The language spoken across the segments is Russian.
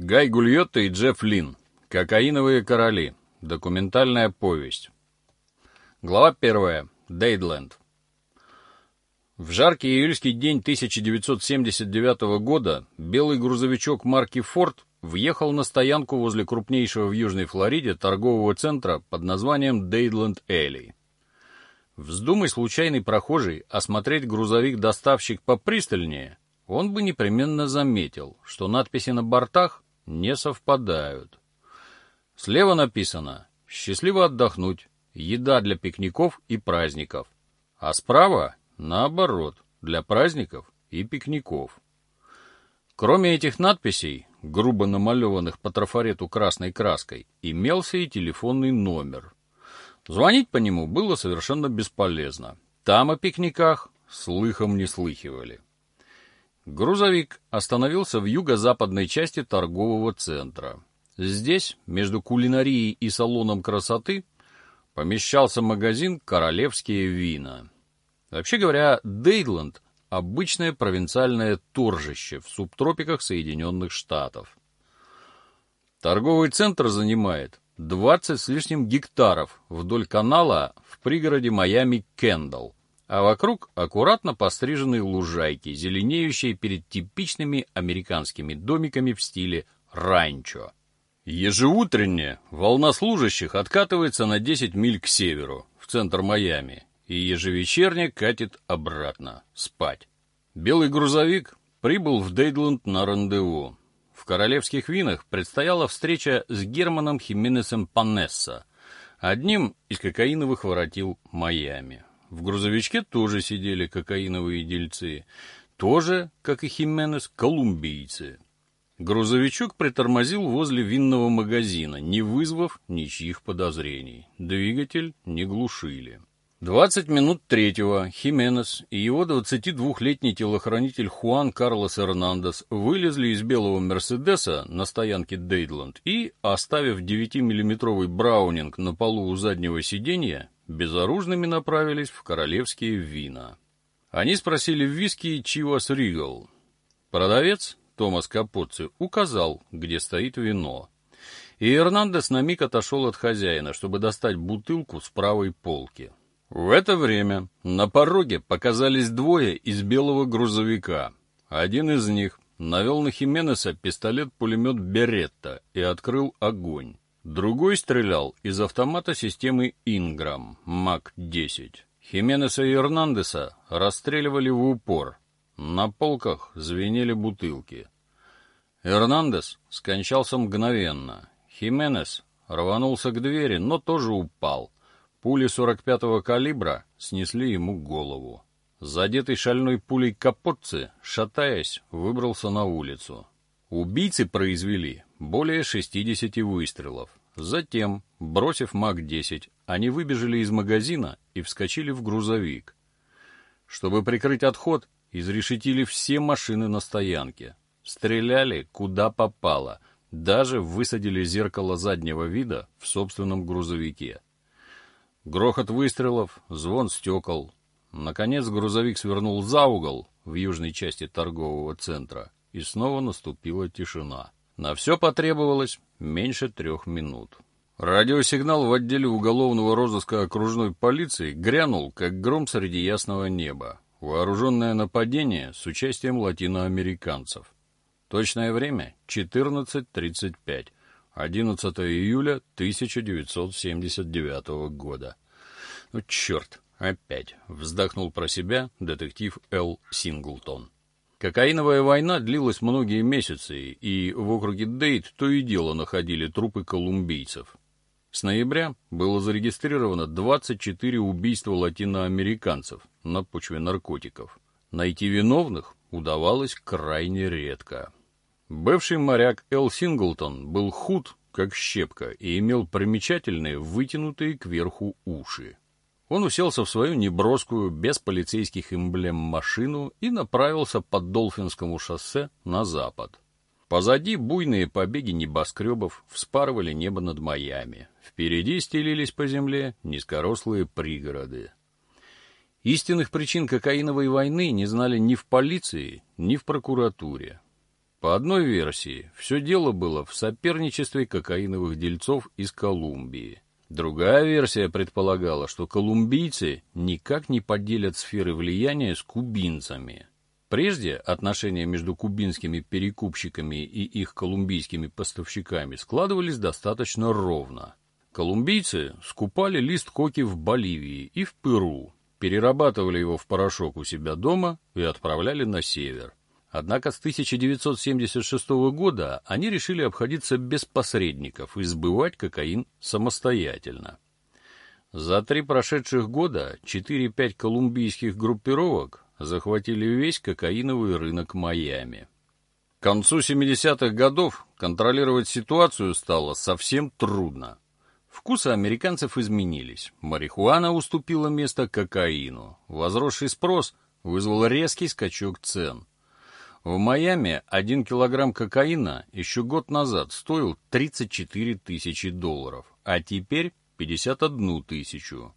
Гай Гульотто и Джефф Лин. Кокаиновые короли. Документальная повесть. Глава первая. Дейдленд. В жаркий июльский день 1979 года белый грузовичок марки «Форд» въехал на стоянку возле крупнейшего в Южной Флориде торгового центра под названием Дейдленд Элли. Вздумай случайный прохожий осмотреть грузовик-доставщик попристальнее, он бы непременно заметил, что надписи на бортах не совпадают. Слева написано «Счастливо отдохнуть», «Еда для пикников и праздников», а справа, наоборот, для праздников и пикников. Кроме этих надписей, грубо намалеванных по трафарету красной краской, имелся и телефонный номер — Звонить по нему было совершенно бесполезно. Там о пикниках слыхом не слыхивали. Грузовик остановился в юго-западной части торгового центра. Здесь, между кулинарией и салоном красоты, помещался магазин «Королевские вина». Вообще говоря, Дейдланд — обычное провинциальное торжище в субтропиках Соединенных Штатов. Торговый центр занимает 20 с лишним гектаров вдоль канала в пригороде Майами Кендалл, а вокруг аккуратно постриженные лужайки, зеленеющие перед типичными американскими домиками в стиле ранчо. Ежеутренне волна служащих откатывается на 10 миль к северу, в центр Майами, и ежевечерне катит обратно, спать. Белый грузовик прибыл в Дейдланд на рандеву. В королевских винах предстояла встреча с Германом Хименесом Панесса, одним из кокаиновых воротил Майами. В грузовичке тоже сидели кокаиновые дельцы, тоже, как и Хименес, колумбийцы. Грузовичок притормозил возле винного магазина, не вызвав ничьих подозрений. Двигатель не глушили. 20 минут третьего Хименес и его 22-летний телохранитель Хуан Карлос Эрнандес вылезли из белого Мерседеса на стоянке Дейдланд и, оставив 9-миллиметровый браунинг на полу у заднего сиденья, безоружными направились в королевские вина. Они спросили в виски Чивас Ригал. Продавец, Томас Капоцци, указал, где стоит вино. И Эрнандес на миг отошел от хозяина, чтобы достать бутылку с правой полки. В это время на пороге показались двое из белого грузовика. Один из них навел на Хименеса пистолет-пулемет «Беретта» и открыл огонь. Другой стрелял из автомата системы «Инграм» МАК-10. Хименеса и Эрнандеса расстреливали в упор. На полках звенели бутылки. Эрнандес скончался мгновенно. Хименес рванулся к двери, но тоже упал — Пули 45-го калибра снесли ему голову. Задетый шальной пулей Капотцы, шатаясь, выбрался на улицу. Убийцы произвели более 60 выстрелов. Затем, бросив МАК-10, они выбежали из магазина и вскочили в грузовик. Чтобы прикрыть отход, изрешетили все машины на стоянке. Стреляли куда попало, даже высадили зеркало заднего вида в собственном грузовике. Грохот выстрелов, звон стекол. Наконец грузовик свернул за угол в южной части торгового центра, и снова наступила тишина. На все потребовалось меньше трех минут. Радиосигнал в отделе уголовного розыска окружной полиции грянул, как гром среди ясного неба. Вооруженное нападение с участием латиноамериканцев. Точное время — 14.35. 11 июля 1979 года. Ну, черт, опять, вздохнул про себя детектив Эл Синглтон. Кокаиновая война длилась многие месяцы, и в округе Дейт то и дело находили трупы колумбийцев. С ноября было зарегистрировано 24 убийства латиноамериканцев на почве наркотиков. Найти виновных удавалось крайне редко. Бывший моряк Эл Синглтон был худ, как щепка, и имел примечательные, вытянутые кверху уши. Он уселся в свою неброскую, без полицейских эмблем машину и направился по Долфинскому шоссе на запад. Позади буйные побеги небоскребов вспарывали небо над Майами. Впереди стелились по земле низкорослые пригороды. Истинных причин кокаиновой войны не знали ни в полиции, ни в прокуратуре. По одной версии, все дело было в соперничестве кокаиновых дельцов из Колумбии. Другая версия предполагала, что колумбийцы никак не поделят сферы влияния с кубинцами. Прежде отношения между кубинскими перекупщиками и их колумбийскими поставщиками складывались достаточно ровно. Колумбийцы скупали лист коки в Боливии и в Перу, перерабатывали его в порошок у себя дома и отправляли на север. Однако с 1976 года они решили обходиться без посредников и сбывать кокаин самостоятельно. За три прошедших года 4-5 колумбийских группировок захватили весь кокаиновый рынок Майами. К концу 70-х годов контролировать ситуацию стало совсем трудно. Вкусы американцев изменились. Марихуана уступила место кокаину. Возросший спрос вызвал резкий скачок цен. В Майами один килограмм кокаина еще год назад стоил 34 тысячи долларов, а теперь 51 тысячу.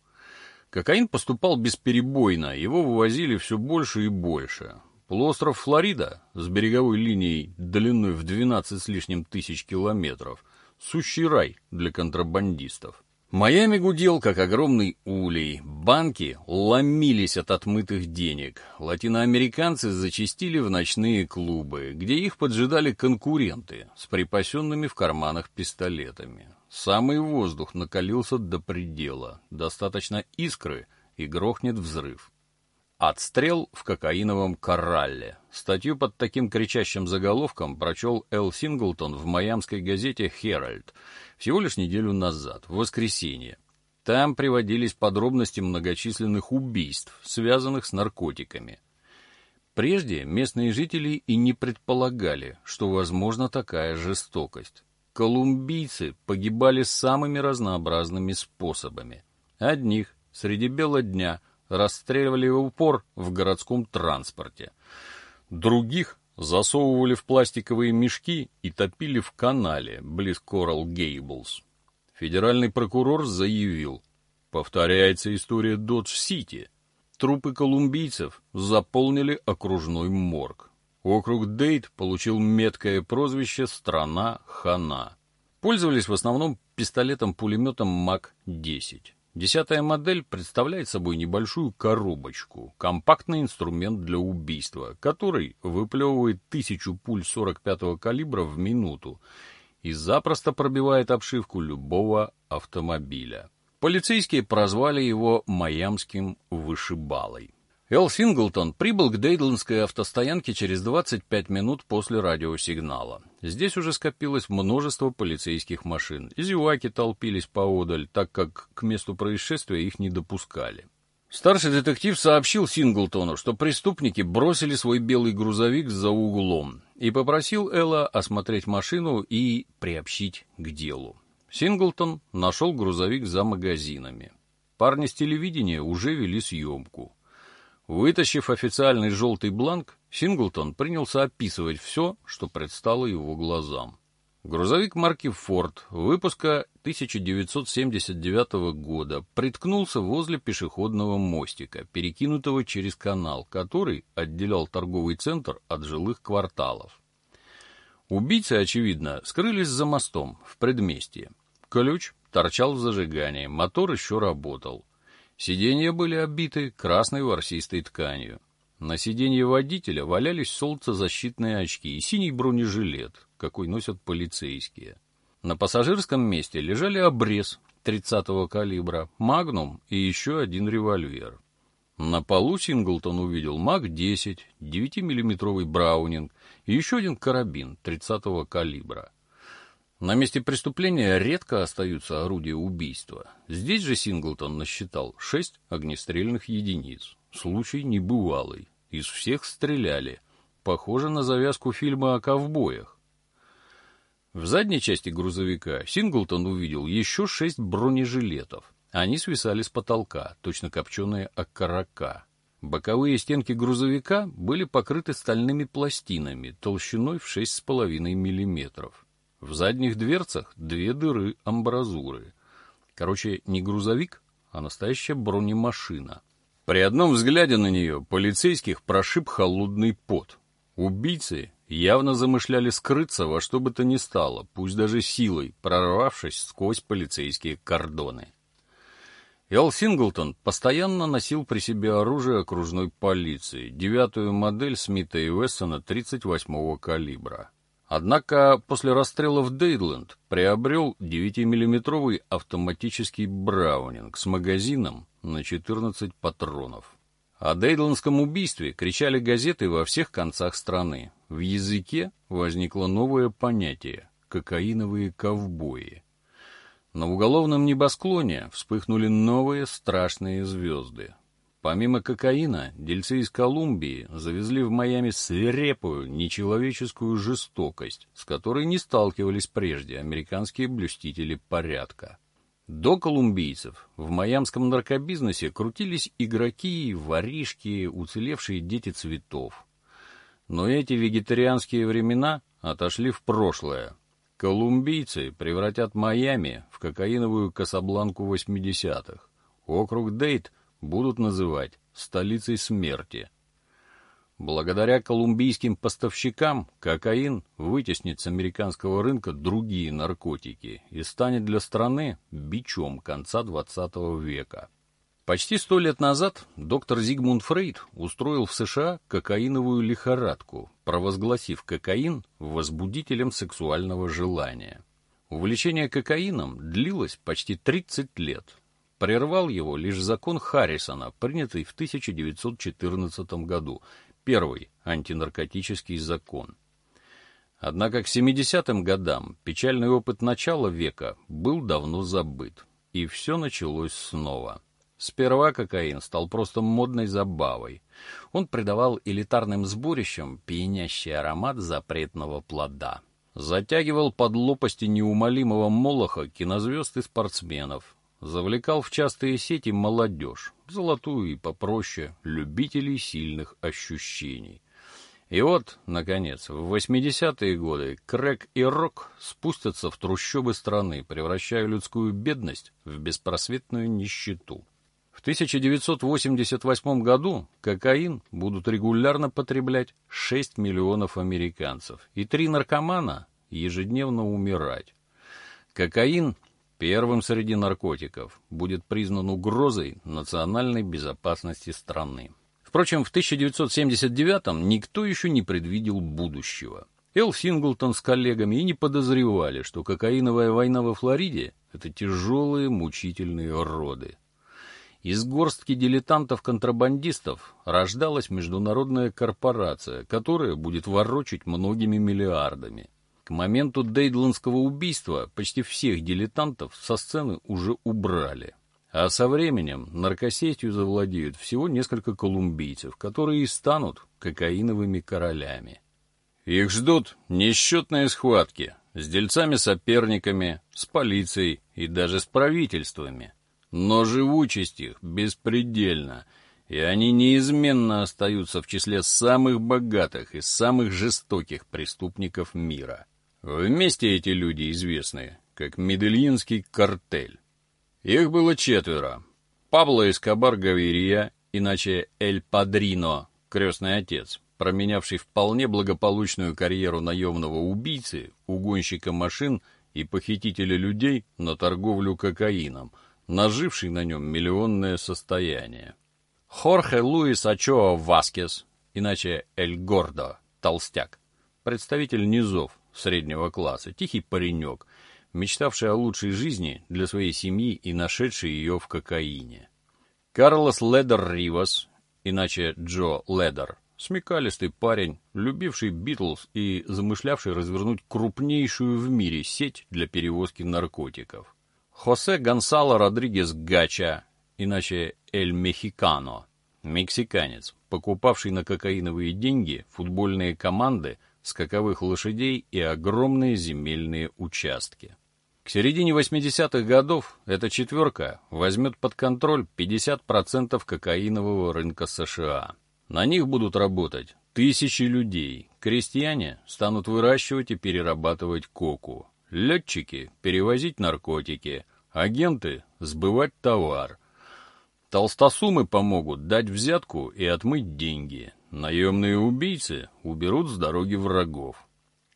Кокаин поступал бесперебойно, его вывозили все больше и больше. Полуостров Флорида с береговой линией длиной в 12 с лишним тысяч километров – сущий рай для контрабандистов. Майами гудел, как огромный улей. Банки ломились от отмытых денег. Латиноамериканцы зачастили в ночные клубы, где их поджидали конкуренты с припасенными в карманах пистолетами. Самый воздух накалился до предела. Достаточно искры, и грохнет взрыв. Отстрел в кокаиновом коралле. Статью под таким кричащим заголовком прочел Эл Синглтон в майамской газете «Херальд», всего лишь неделю назад, в воскресенье. Там приводились подробности многочисленных убийств, связанных с наркотиками. Прежде местные жители и не предполагали, что возможна такая жестокость. Колумбийцы погибали самыми разнообразными способами. Одних среди бела дня расстреливали в упор в городском транспорте. Других засовывали в пластиковые мешки и топили в канале близ Коралл Гейблс. Федеральный прокурор заявил, повторяется история Додж-Сити. Трупы колумбийцев заполнили окружной морг. Округ Дейт получил меткое прозвище «Страна Хана». Пользовались в основном пистолетом-пулеметом МАК-10. Десятая модель представляет собой небольшую коробочку, компактный инструмент для убийства, который выплевывает тысячу пуль 45-го калибра в минуту и запросто пробивает обшивку любого автомобиля. Полицейские прозвали его «майамским вышибалой». Эл Синглтон прибыл к Дейдландской автостоянке через 25 минут после радиосигнала. Здесь уже скопилось множество полицейских машин. Зеваки толпились поодаль, так как к месту происшествия их не допускали. Старший детектив сообщил Синглтону, что преступники бросили свой белый грузовик за углом и попросил Элла осмотреть машину и приобщить к делу. Синглтон нашел грузовик за магазинами. Парни с телевидения уже вели съемку. Вытащив официальный желтый бланк, Синглтон принялся описывать все, что предстало его глазам. Грузовик марки «Форд» выпуска 1979 года приткнулся возле пешеходного мостика, перекинутого через канал, который отделял торговый центр от жилых кварталов. Убийцы, очевидно, скрылись за мостом, в предместье. Ключ торчал в зажигании, мотор еще работал. Сиденья были обиты красной ворсистой тканью. На сиденье водителя валялись солнцезащитные очки и синий бронежилет, какой носят полицейские. На пассажирском месте лежали обрез 30-го калибра, магнум и еще один револьвер. На полу Синглтон увидел МАГ-10, 9-миллиметровый браунинг и еще один карабин 30-го калибра. На месте преступления редко остаются орудия убийства. Здесь же Синглтон насчитал шесть огнестрельных единиц. Случай небывалый. Из всех стреляли. Похоже на завязку фильма о ковбоях. В задней части грузовика Синглтон увидел еще шесть бронежилетов. Они свисали с потолка, точно копченые окорока. Боковые стенки грузовика были покрыты стальными пластинами толщиной в 6,5 миллиметров. В задних дверцах две дыры амбразуры. Короче, не грузовик, а настоящая бронемашина. При одном взгляде на нее полицейских прошиб холодный пот. Убийцы явно замышляли скрыться во что бы то ни стало, пусть даже силой, прорвавшись сквозь полицейские кордоны. Эл Синглтон постоянно носил при себе оружие окружной полиции, девятую модель Смита и Вессона 38-го калибра. Однако после расстрела в Дейдленд приобрел 9-миллиметровый автоматический Браунинг с магазином на 14 патронов. О Дейдландском убийстве кричали газеты во всех концах страны. В языке возникло новое понятие — кокаиновые ковбои. На уголовном небосклоне вспыхнули новые страшные звезды. Помимо кокаина, дельцы из Колумбии завезли в Майами свирепую, нечеловеческую жестокость, с которой не сталкивались прежде американские блюстители порядка. До колумбийцев в майамском наркобизнесе крутились игроки, воришки, уцелевшие дети цветов. Но эти вегетарианские времена отошли в прошлое, Колумбийцы превратят Майами в кокаиновую Касабланку 80-х. Округ Дейт будут называть столицей смерти. Благодаря колумбийским поставщикам кокаин вытеснит с американского рынка другие наркотики и станет для страны бичом конца XX века. Почти сто лет назад доктор Зигмунд Фрейд устроил в США кокаиновую лихорадку, провозгласив кокаин возбудителем сексуального желания. Увлечение кокаином длилось почти 30 лет. Прервал его лишь закон Харрисона, принятый в 1914 году, первый антинаркотический закон. Однако к 70-м годам печальный опыт начала века был давно забыт, и все началось снова. Сперва кокаин стал просто модной забавой. Он придавал элитарным сборищам пьянящий аромат запретного плода. Затягивал под лопасти неумолимого молоха кинозвезд и спортсменов. Завлекал в частые сети молодежь, золотую и попроще, любителей сильных ощущений. И вот, наконец, в 80-е годы крэк и рок спустятся в трущобы страны, превращая людскую бедность в беспросветную нищету. В 1988 году кокаин будут регулярно потреблять 6 миллионов американцев, и три наркомана ежедневно умирать. Кокаин первым среди наркотиков будет признан угрозой национальной безопасности страны. Впрочем, в 1979-м никто еще не предвидел будущего. Эл Синглтон с коллегами и не подозревали, что кокаиновая война во Флориде — это тяжелые мучительные роды. Из горстки дилетантов-контрабандистов рождалась международная корпорация, которая будет ворочать многими миллиардами. К моменту Дейдландского убийства почти всех дилетантов со сцены уже убрали. А со временем наркосетью завладеют всего несколько колумбийцев, которые и станут кокаиновыми королями. Их ждут несчетные схватки с дельцами-соперниками, с полицией и даже с правительствами. Но живучесть их беспредельна, и они неизменно остаются в числе самых богатых и самых жестоких преступников мира. Вместе эти люди известны, как Медельинский картель. Их было четверо. Пабло Эскобар Гавирия, иначе Эль Падрино, крестный отец, променявший вполне благополучную карьеру наемного убийцы, угонщика машин и похитителя людей на торговлю кокаином – наживший на нем миллионное состояние. Хорхе Луис Ачоа Васкес, иначе Эль Гордо, толстяк, представитель низов среднего класса, тихий паренек, мечтавший о лучшей жизни для своей семьи и нашедший ее в кокаине. Карлос Ледер Ривас, иначе Джо Ледер, смекалистый парень, любивший Битлз и замышлявший развернуть крупнейшую в мире сеть для перевозки наркотиков. Хосе Гонсало Родригес Гача, иначе Эль Мехикано, мексиканец, покупавший на кокаиновые деньги футбольные команды, скаковых лошадей и огромные земельные участки. К середине 80-х годов эта четверка возьмет под контроль 50% кокаинового рынка США. На них будут работать тысячи людей. Крестьяне станут выращивать и перерабатывать коку. Летчики — перевозить наркотики, агенты — сбывать товар. Толстосумы помогут дать взятку и отмыть деньги. Наемные убийцы уберут с дороги врагов.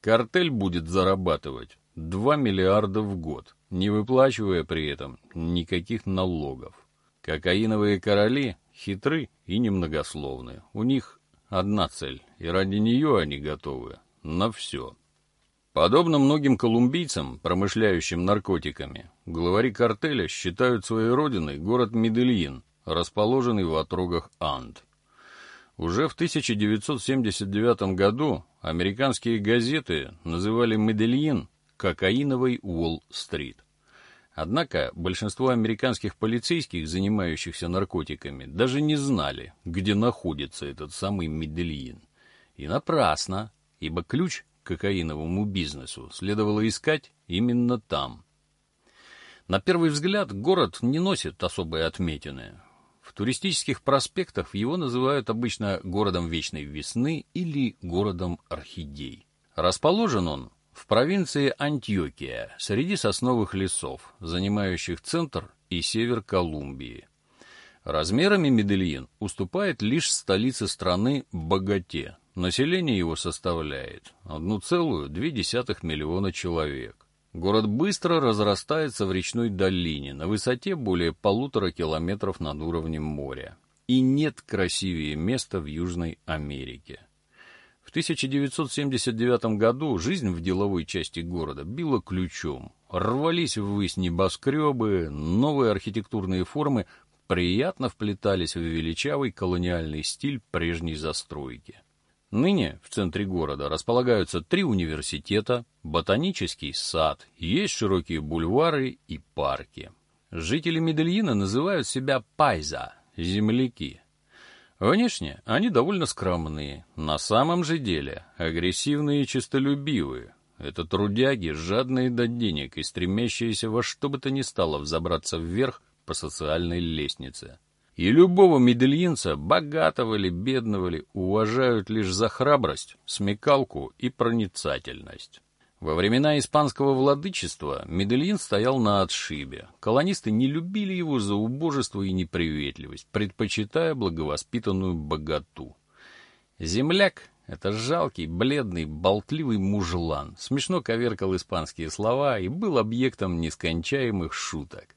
Картель будет зарабатывать 2 миллиарда в год, не выплачивая при этом никаких налогов. Кокаиновые короли хитры и немногословны. У них одна цель, и ради нее они готовы на все. Подобно многим колумбийцам, промышляющим наркотиками, главари картеля считают своей родиной город Медельин, расположенный в отрогах Анд. Уже в 1979 году американские газеты называли Медельин «кокаиновой Уолл-стрит». Однако большинство американских полицейских, занимающихся наркотиками, даже не знали, где находится этот самый Медельин. И напрасно, ибо ключ к кокаиновому бизнесу следовало искать именно там. На первый взгляд город не носит особой отметины. Туристических проспектах его называют обычно городом вечной весны или городом орхидей. Расположен он в провинции Антиокия, среди сосновых лесов, занимающих центр и север Колумбии. Размерами Медельин уступает лишь столице страны Богате. Население его составляет 1,2 миллиона человек. Город быстро разрастается в речной долине на высоте более полутора километров над уровнем моря. И нет красивее места в Южной Америке. В 1979 году жизнь в деловой части города била ключом. Рвались ввысь небоскребы, новые архитектурные формы приятно вплетались в величавый колониальный стиль прежней застройки. Ныне в центре города располагаются три университета, ботанический сад, есть широкие бульвары и парки. Жители Медельина называют себя пайза, земляки. Внешне они довольно скромные, на самом же деле агрессивные и честолюбивые. Это трудяги, жадные до денег и стремящиеся во что бы то ни стало взобраться вверх по социальной лестнице. И любого медельинца, богатого или бедного ли, уважают лишь за храбрость, смекалку и проницательность. Во времена испанского владычества Медельин стоял на отшибе. Колонисты не любили его за убожество и неприветливость, предпочитая благовоспитанную богату. Земляк — это жалкий, бледный, болтливый мужлан, смешно коверкал испанские слова и был объектом нескончаемых шуток.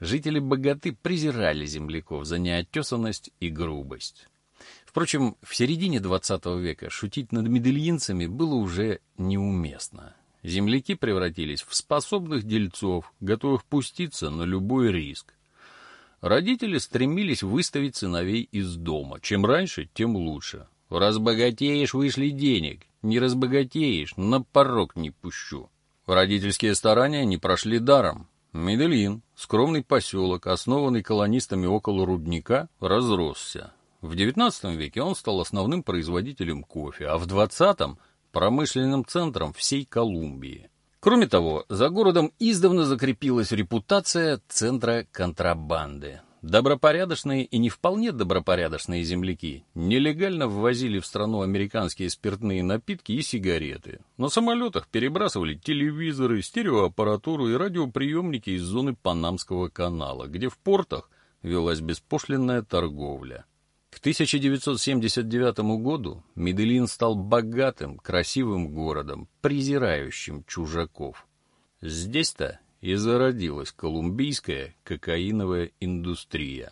Жители богаты презирали земляков за неотесанность и грубость. Впрочем, в середине XX века шутить над медельинцами было уже неуместно. Земляки превратились в способных дельцов, готовых пуститься на любой риск. Родители стремились выставить сыновей из дома. Чем раньше, тем лучше. Разбогатеешь, вышли денег. Не разбогатеешь, на порог не пущу. Родительские старания не прошли даром. Медельин, скромный поселок, основанный колонистами около рудника, разросся. В XIX веке он стал основным производителем кофе, а в XX – промышленным центром всей Колумбии. Кроме того, за городом издавна закрепилась репутация центра контрабанды. Добропорядочные и не вполне добропорядочные земляки нелегально ввозили в страну американские спиртные напитки и сигареты. На самолетах перебрасывали телевизоры, стереоаппаратуру и радиоприемники из зоны Панамского канала, где в портах велась беспошлинная торговля. К 1979 году Медellин стал богатым, красивым городом, презирающим чужаков. Здесь-то и зародилась колумбийская кокаиновая индустрия.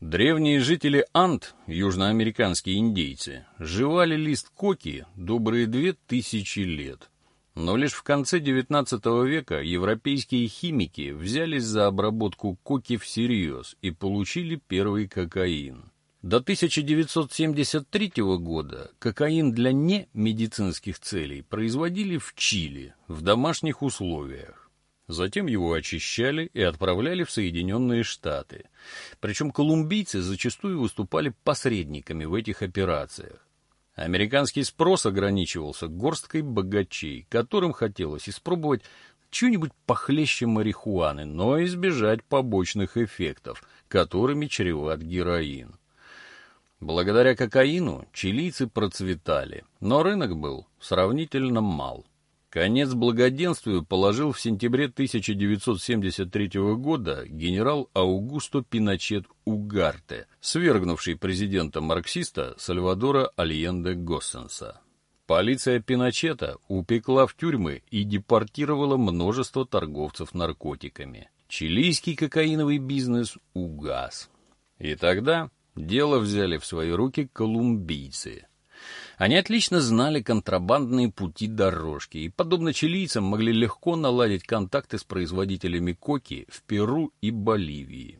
Древние жители Анд, южноамериканские индейцы, жевали лист коки добрые две тысячи лет. Но лишь в конце XIX века европейские химики взялись за обработку коки всерьез и получили первый кокаин. До 1973 года кокаин для немедицинских целей производили в Чили в домашних условиях. Затем его очищали и отправляли в Соединенные Штаты. Причем колумбийцы зачастую выступали посредниками в этих операциях. Американский спрос ограничивался горсткой богачей, которым хотелось испробовать что-нибудь похлеще марихуаны, но избежать побочных эффектов, которыми чреват героин. Благодаря кокаину чилийцы процветали, но рынок был сравнительно мал. Конец благоденствию положил в сентябре 1973 года генерал Аугусто Пиночет Угарте, свергнувший президента-марксиста Сальвадора Альенде Госсенса. Полиция Пиночета упекла в тюрьмы и депортировала множество торговцев наркотиками. Чилийский кокаиновый бизнес угас. И тогда дело взяли в свои руки колумбийцы – они отлично знали контрабандные пути дорожки и, подобно чилийцам, могли легко наладить контакты с производителями коки в Перу и Боливии.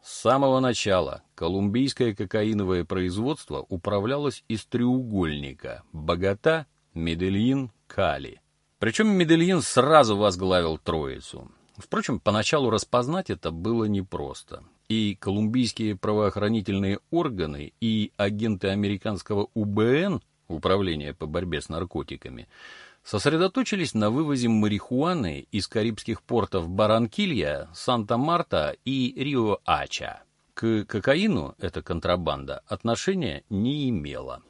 С самого начала колумбийское кокаиновое производство управлялось из треугольника Богата, Медельин, Кали. Причем Медельин сразу возглавил троицу. Впрочем, поначалу распознать это было непросто. И колумбийские правоохранительные органы, и агенты американского УБН Управления по борьбе с наркотиками, сосредоточились на вывозе марихуаны из карибских портов Баранкилья, Санта-Марта и Рио-Ача. К кокаину эта контрабанда отношения не имела.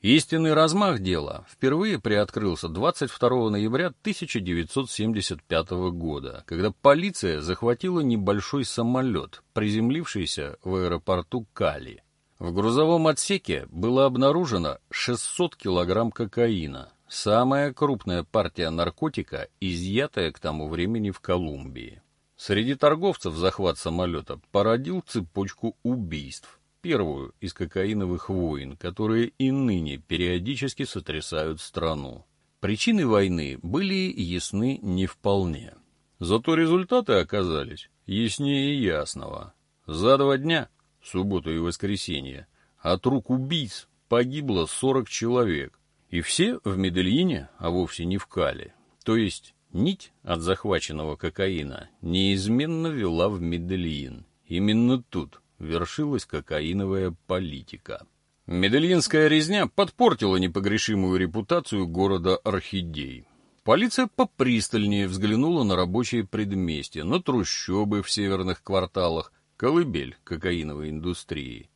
Истинный размах дела впервые приоткрылся 22 ноября 1975 года, когда полиция захватила небольшой самолет, приземлившийся в аэропорту Кали. В грузовом отсеке было обнаружено 600 килограмм кокаина, самая крупная партия наркотика, изъятая к тому времени в Колумбии. Среди торговцев захват самолета породил цепочку убийств, первую из кокаиновых войн, которые и ныне периодически сотрясают страну. Причины войны были ясны не вполне. Зато результаты оказались яснее ясного. За два дня субботу и воскресенье, от рук убийц погибло 40 человек. И все в Медельине, а вовсе не в Кале. То есть нить от захваченного кокаина неизменно вела в Медельин. Именно тут вершилась кокаиновая политика. Медельинская резня подпортила непогрешимую репутацию города Орхидей. Полиция попристальнее взглянула на рабочие предместья, на трущобы в северных кварталах, колыбель кокаиновой индустрии.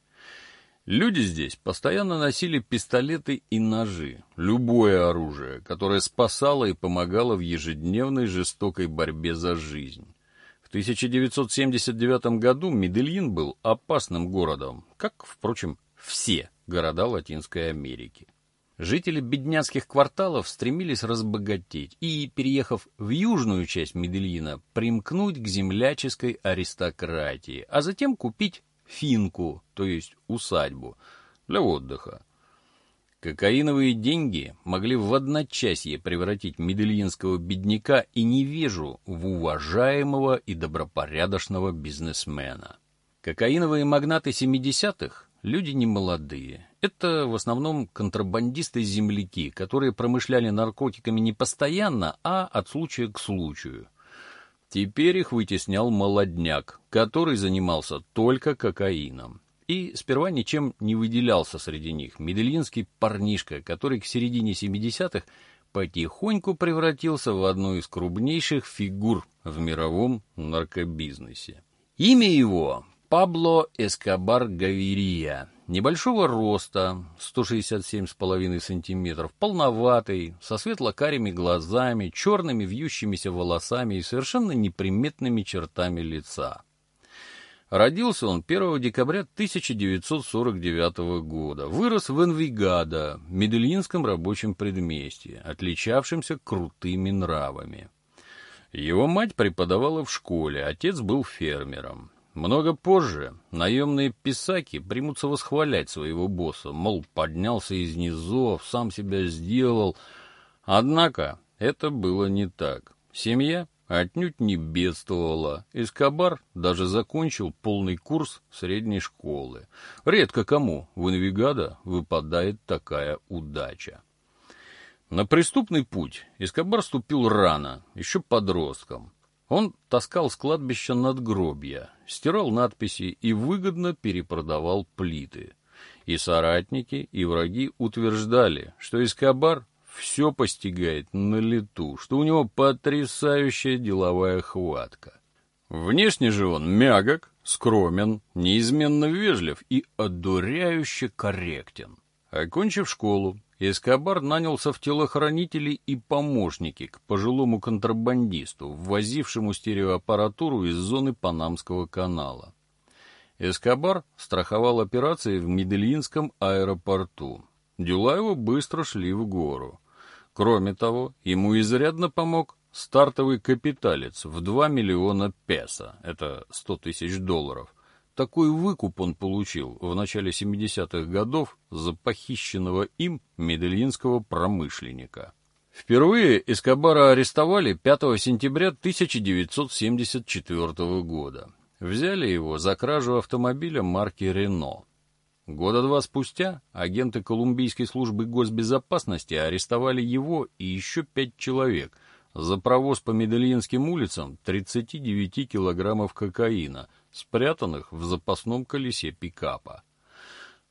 Люди здесь постоянно носили пистолеты и ножи, любое оружие, которое спасало и помогало в ежедневной жестокой борьбе за жизнь. В 1979 году Медельин был опасным городом, как, впрочем, все города Латинской Америки. Жители бедняцких кварталов стремились разбогатеть и, переехав в южную часть Медельина, примкнуть к земляческой аристократии, а затем купить финку, то есть усадьбу, для отдыха. Кокаиновые деньги могли в одночасье превратить медельинского бедняка и невежу в уважаемого и добропорядочного бизнесмена. Кокаиновые магнаты 70-х люди немолодые. Это в основном контрабандисты-земляки, которые промышляли наркотиками не постоянно, а от случая к случаю. Теперь их вытеснял молодняк, который занимался только кокаином. И сперва ничем не выделялся среди них медельинский парнишка, который к середине 70-х потихоньку превратился в одну из крупнейших фигур в мировом наркобизнесе. Имя его Пабло Эскобар Гавирия. Небольшого роста, 167,5 сантиметров, полноватый, со светло-карими глазами, черными вьющимися волосами и совершенно неприметными чертами лица. Родился он 1 декабря 1949 года. Вырос в Энвигадо, медельинском рабочем предместье, отличавшемся крутыми нравами. Его мать преподавала в школе, отец был фермером. Много позже наемные писаки примутся восхвалять своего босса, мол, поднялся из низов, сам себя сделал. Однако это было не так. Семья отнюдь не бедствовала. Эскобар даже закончил полный курс средней школы. Редко кому в Инвигадо выпадает такая удача. На преступный путь Эскобар ступил рано, еще подростком. Он таскал с кладбища надгробья, стирал надписи и выгодно перепродавал плиты. И соратники, и враги утверждали, что Эскобар все постигает на лету, что у него потрясающая деловая хватка. Внешне же он мягок, скромен, неизменно вежлив и одуряюще корректен. Окончив школу, Эскобар нанялся в телохранители и помощники к пожилому контрабандисту, ввозившему стереоаппаратуру из зоны Панамского канала. Эскобар страховал операции в Медельинском аэропорту. Дела его быстро шли в гору. Кроме того, ему изрядно помог стартовый капиталец в 2 миллиона песо, это 100 тысяч долларов, такой выкуп он получил в начале 70-х годов за похищенного им медельинского промышленника. Впервые Эскобара арестовали 5 сентября 1974 года. Взяли его за кражу автомобиля марки «Рено». Года два спустя агенты Колумбийской службы госбезопасности арестовали его и еще пять человек за провоз по Медельинским улицам 39 килограммов кокаина – спрятанных в запасном колесе пикапа.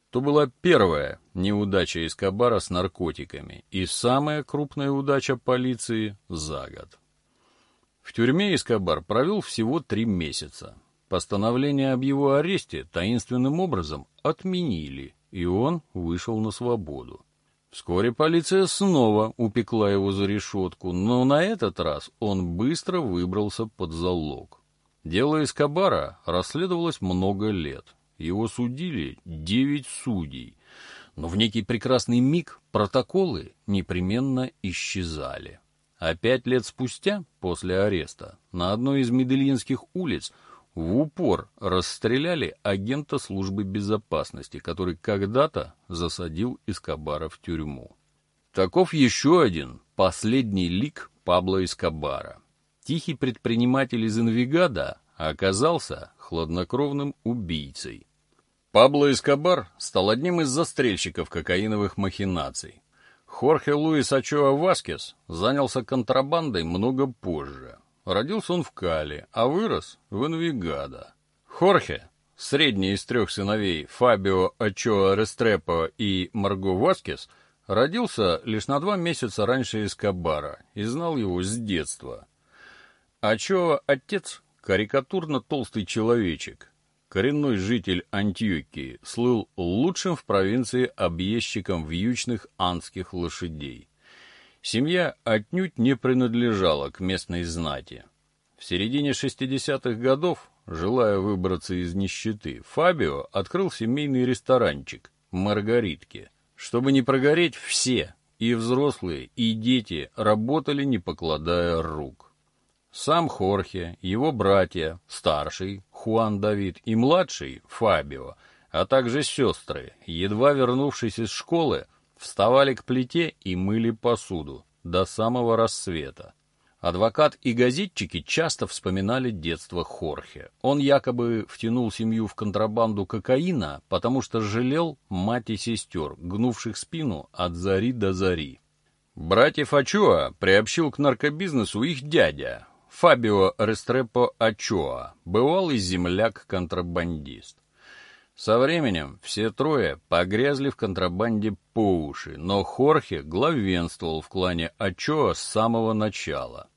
То была первая неудача Эскобара с наркотиками и самая крупная удача полиции за год. В тюрьме Эскобар провел всего три месяца. Постановление об его аресте таинственным образом отменили, и он вышел на свободу. Вскоре полиция снова упекла его за решетку, но на этот раз он быстро выбрался под залог. Дело Эскобара расследовалось много лет. Его судили девять судей. Но в некий прекрасный миг протоколы непременно исчезали. А пять лет спустя, после ареста, на одной из медельинских улиц в упор расстреляли агента службы безопасности, который когда-то засадил Эскобара в тюрьму. Таков еще один последний лик Пабло Эскобара. Тихий предприниматель из Инвигада оказался хладнокровным убийцей. Пабло Эскобар стал одним из застрельщиков кокаиновых махинаций. Хорхе Луис Ачоа Васкес занялся контрабандой много позже. Родился он в Кали, а вырос в Инвигадо. Хорхе, средний из трех сыновей Фабио Ачоа Рестрепо и Марго Васкес, родился лишь на два месяца раньше Эскобара и знал его с детства. Ачоа отец карикатурно толстый человечек, коренной житель Антиокии, слыл лучшим в провинции объездчиком вьючных анских лошадей. Семья отнюдь не принадлежала к местной знати. В середине 60-х годов, желая выбраться из нищеты, Фабио открыл семейный ресторанчик «Маргаритки». Чтобы не прогореть, все, и взрослые, и дети, работали, не покладая рук. Сам Хорхе, его братья, старший, Хуан Давид, и младший, Фабио, а также сестры, едва вернувшись из школы, вставали к плите и мыли посуду до самого рассвета. Адвокат и газетчики часто вспоминали детство Хорхе. Он якобы втянул семью в контрабанду кокаина, потому что жалел мать и сестер, гнувших спину от зари до зари. Братьев Ачуа приобщил к наркобизнесу их дядя, Фабио Рестрепо Ачоа, бывалый земляк-контрабандист. Со временем все трое погрязли в контрабанде по уши, но Хорхе главенствовал в клане Ачоа с самого начала.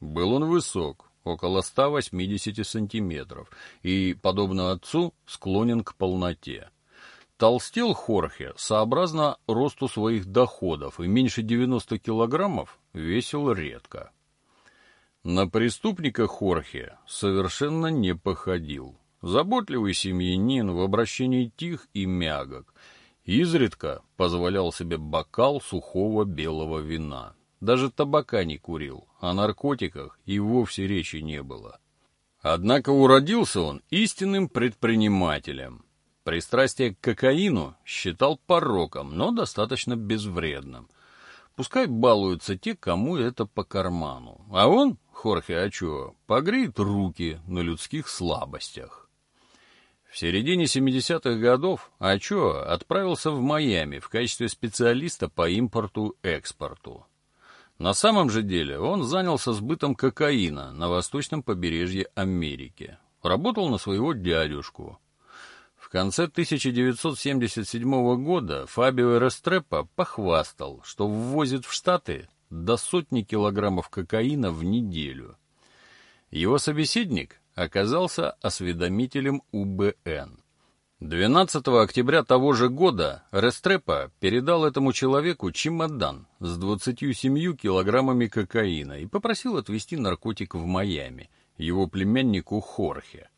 Был он высок, около 180 сантиметров, и, подобно отцу, склонен к полноте. Толстел Хорхе сообразно росту своих доходов и меньше 90 килограммов весил редко. На преступника Хорхе совершенно не походил. Заботливый семьянин в обращении тих и мягок. Изредка позволял себе бокал сухого белого вина. Даже табака не курил, о наркотиках и вовсе речи не было. Однако уродился он истинным предпринимателем. Пристрастие к кокаину считал пороком, но достаточно безвредным. Пускай балуются те, кому это по карману. А он Хорхе Ачо погреет руки на людских слабостях. В середине 70-х годов Ачо отправился в Майами в качестве специалиста по импорту-экспорту. На самом же деле он занялся сбытом кокаина на восточном побережье Америки. Работал на своего дядюшку. В конце 1977 года Фабио Рестрепо похвастал, что ввозит в Штаты до сотни килограммов кокаина в неделю. Его собеседник оказался осведомителем УБН. 12 октября того же года Рестрепа передал этому человеку чемодан с 27 килограммами кокаина и попросил отвезти наркотик в Майами, его племяннику Хорхе.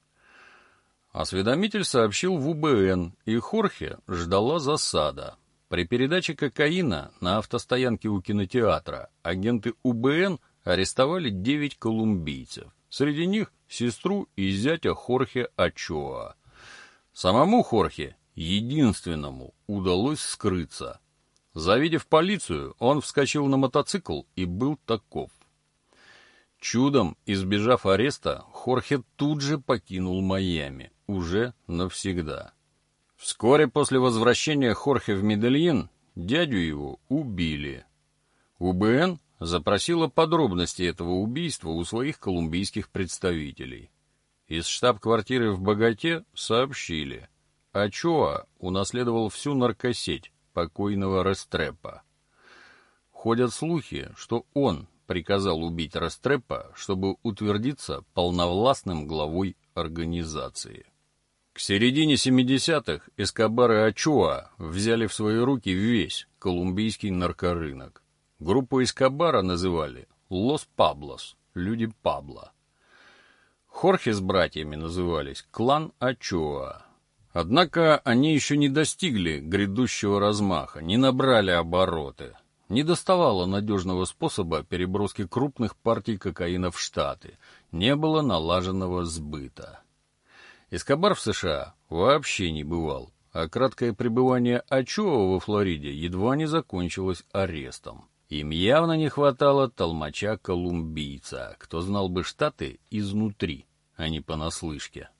Осведомитель сообщил в УБН, и Хорхе ждала засада. При передаче кокаина на автостоянке у кинотеатра агенты УБН арестовали 9 колумбийцев. Среди них сестру и зятя Хорхе Ачоа. Самому Хорхе, единственному, удалось скрыться. Завидев полицию, он вскочил на мотоцикл и был таков. Чудом, избежав ареста, Хорхе тут же покинул Майами, уже навсегда. Вскоре после возвращения Хорхе в Медельин дядю его убили. УБН запросила подробности этого убийства у своих колумбийских представителей. Из штаб-квартиры в Богате сообщили, Ачоа унаследовал всю наркосеть покойного Рестрепа. Ходят слухи, что он приказал убить Рестрепа, чтобы утвердиться полновластным главой организации. К середине 70-х Эскобар и Ачоа взяли в свои руки весь колумбийский наркорынок. Группу Эскобара называли «Лос Паблос» — «Люди Пабло». Хорхе с братьями назывались клан Ачоа. Однако они еще не достигли грядущего размаха, не набрали обороты. Не доставало надежного способа переброски крупных партий кокаина в Штаты, не было налаженного сбыта. Эскобар в США вообще не бывал, а краткое пребывание Ачоа во Флориде едва не закончилось арестом. Им явно не хватало толмача-колумбийца, кто знал бы Штаты изнутри, а не понаслышке.